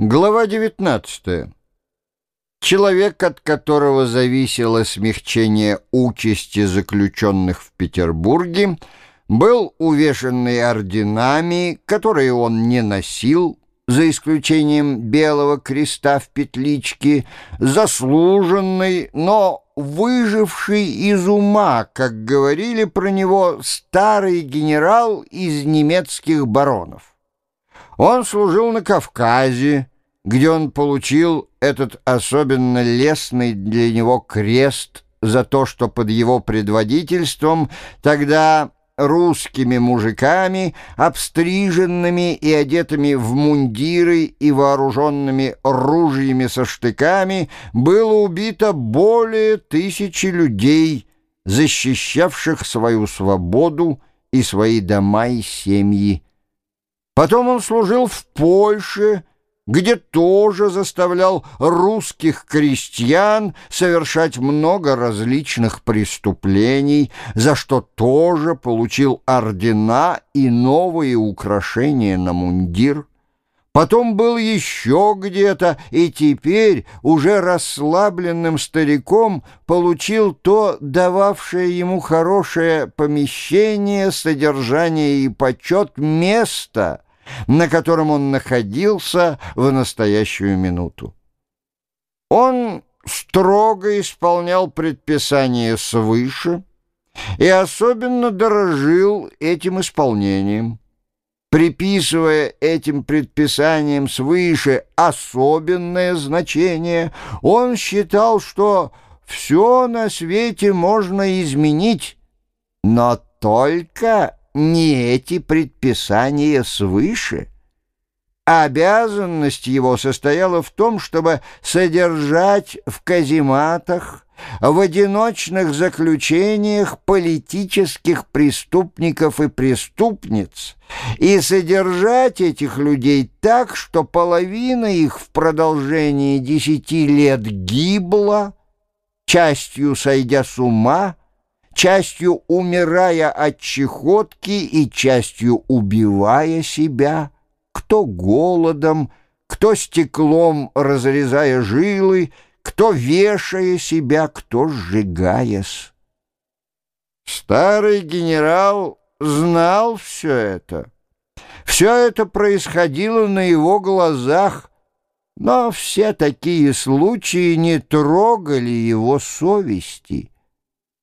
Глава 19. Человек, от которого зависело смягчение участи заключенных в Петербурге, был увешанный орденами, которые он не носил, за исключением белого креста в петличке, заслуженный, но выживший из ума, как говорили про него, старый генерал из немецких баронов. Он служил на Кавказе, где он получил этот особенно лестный для него крест за то, что под его предводительством тогда русскими мужиками, обстриженными и одетыми в мундиры и вооруженными ружьями со штыками, было убито более тысячи людей, защищавших свою свободу и свои дома и семьи. Потом он служил в Польше, где тоже заставлял русских крестьян совершать много различных преступлений, за что тоже получил ордена и новые украшения на мундир. Потом был еще где-то, и теперь, уже расслабленным стариком, получил то, дававшее ему хорошее помещение, содержание и почет место — на котором он находился в настоящую минуту. Он строго исполнял предписания свыше и особенно дорожил этим исполнением. Приписывая этим предписаниям свыше особенное значение, он считал, что все на свете можно изменить, но только не эти предписания свыше. Обязанность его состояла в том, чтобы содержать в казематах, в одиночных заключениях политических преступников и преступниц и содержать этих людей так, что половина их в продолжении десяти лет гибла, частью сойдя с ума, частью умирая от чехотки и частью убивая себя, кто голодом, кто стеклом разрезая жилы, кто вешая себя, кто сжигаясь. Старый генерал знал все это. Все это происходило на его глазах, но все такие случаи не трогали его совести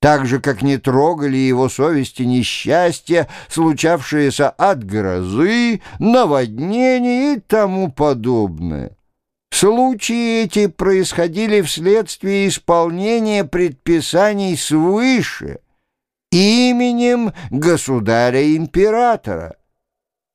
так же, как не трогали его совести несчастья, случавшиеся от грозы, наводнений и тому подобное. Случаи эти происходили вследствие исполнения предписаний свыше именем государя-императора.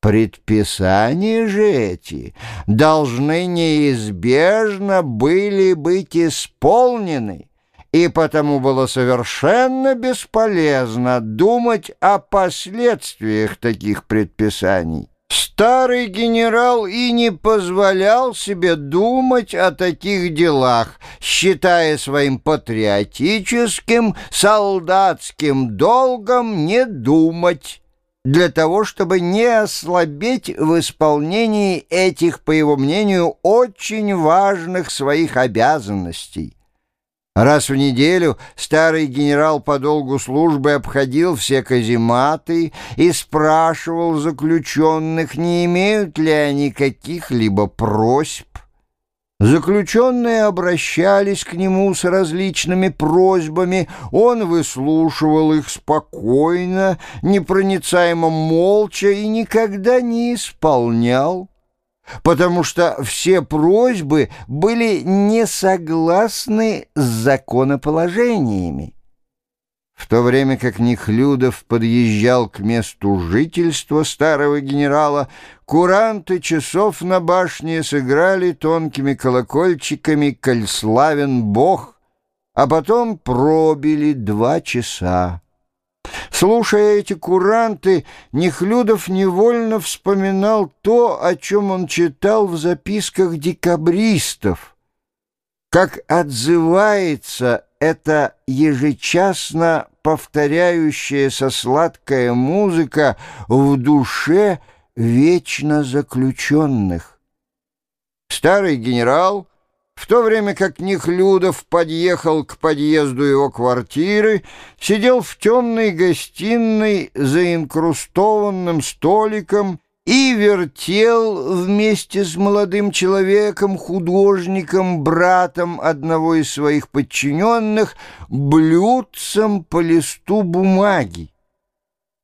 Предписания же эти должны неизбежно были быть исполнены, и потому было совершенно бесполезно думать о последствиях таких предписаний. Старый генерал и не позволял себе думать о таких делах, считая своим патриотическим, солдатским долгом не думать, для того, чтобы не ослабеть в исполнении этих, по его мнению, очень важных своих обязанностей. Раз в неделю старый генерал по долгу службы обходил все казематы и спрашивал заключенных, не имеют ли они каких-либо просьб. Заключенные обращались к нему с различными просьбами, он выслушивал их спокойно, непроницаемо молча и никогда не исполнял потому что все просьбы были не согласны с законоположениями. В то время как Нехлюдов подъезжал к месту жительства старого генерала, куранты часов на башне сыграли тонкими колокольчиками «Коль славен Бог», а потом пробили два часа. Слушая эти куранты, Нехлюдов невольно вспоминал то, о чем он читал в записках декабристов. Как отзывается эта ежечасно повторяющаяся сладкая музыка в душе вечно заключенных. Старый генерал, в то время как Нехлюдов подъехал к подъезду его квартиры, сидел в темной гостиной за инкрустованным столиком и вертел вместе с молодым человеком, художником, братом одного из своих подчиненных, блюдцем по листу бумаги.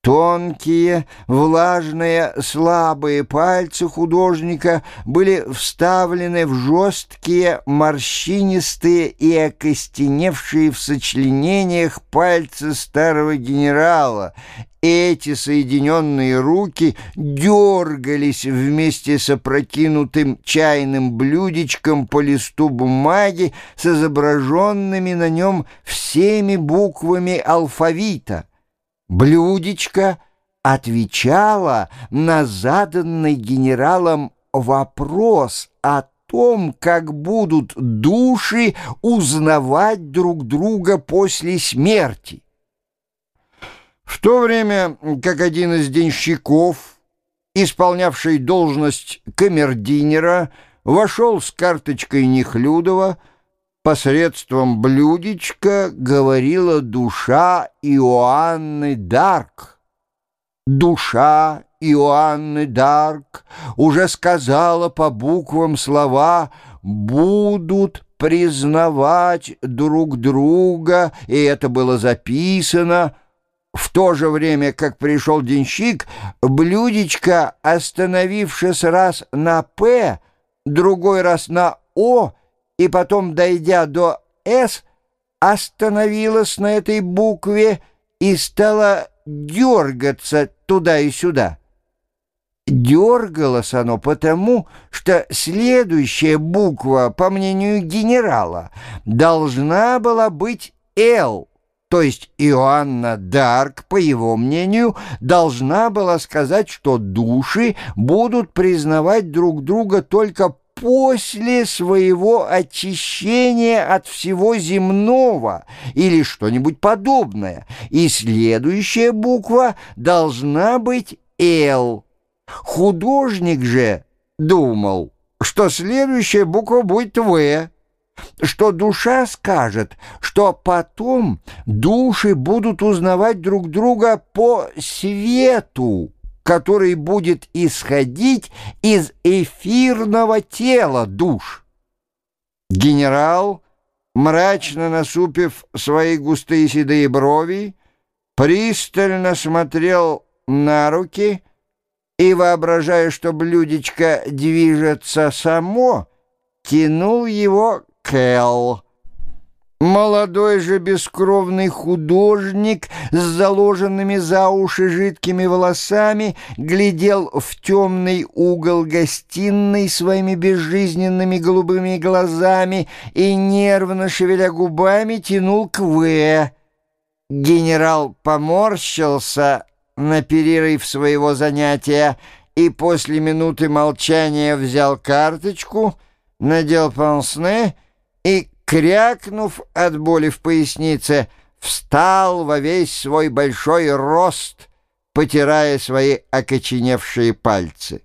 Тонкие, влажные, слабые пальцы художника были вставлены в жесткие, морщинистые и окостеневшие в сочленениях пальцы старого генерала. Эти соединенные руки дергались вместе с опрокинутым чайным блюдечком по листу бумаги с изображенными на нем всеми буквами алфавита — Блюдечко отвечало на заданный генералом вопрос о том, как будут души узнавать друг друга после смерти. В то время как один из денщиков, исполнявший должность камердинера, вошел с карточкой Нехлюдова, посредством блюдечка говорила душа Иоанны Дарк. Душа Иоанны Дарк уже сказала по буквам слова «будут признавать друг друга», и это было записано. В то же время, как пришел денщик, блюдечко, остановившись раз на «П», другой раз на «О», и потом, дойдя до «С», остановилась на этой букве и стала дергаться туда и сюда. Дергалось оно потому, что следующая буква, по мнению генерала, должна была быть «Л», то есть Иоанна Дарк, по его мнению, должна была сказать, что души будут признавать друг друга только после своего очищения от всего земного или что-нибудь подобное, и следующая буква должна быть «Л». Художник же думал, что следующая буква будет «В», что душа скажет, что потом души будут узнавать друг друга по свету, который будет исходить из эфирного тела душ. Генерал, мрачно насупив свои густые седые брови, пристально смотрел на руки и, воображая, что блюдечко движется само, тянул его к Эл. Молодой же бескровный художник с заложенными за уши жидкими волосами глядел в темный угол гостиной своими безжизненными голубыми глазами и, нервно шевеля губами, тянул к «В». Генерал поморщился на перерыв своего занятия и после минуты молчания взял карточку, надел пансне и крякнув от боли в пояснице, встал во весь свой большой рост, потирая свои окоченевшие пальцы.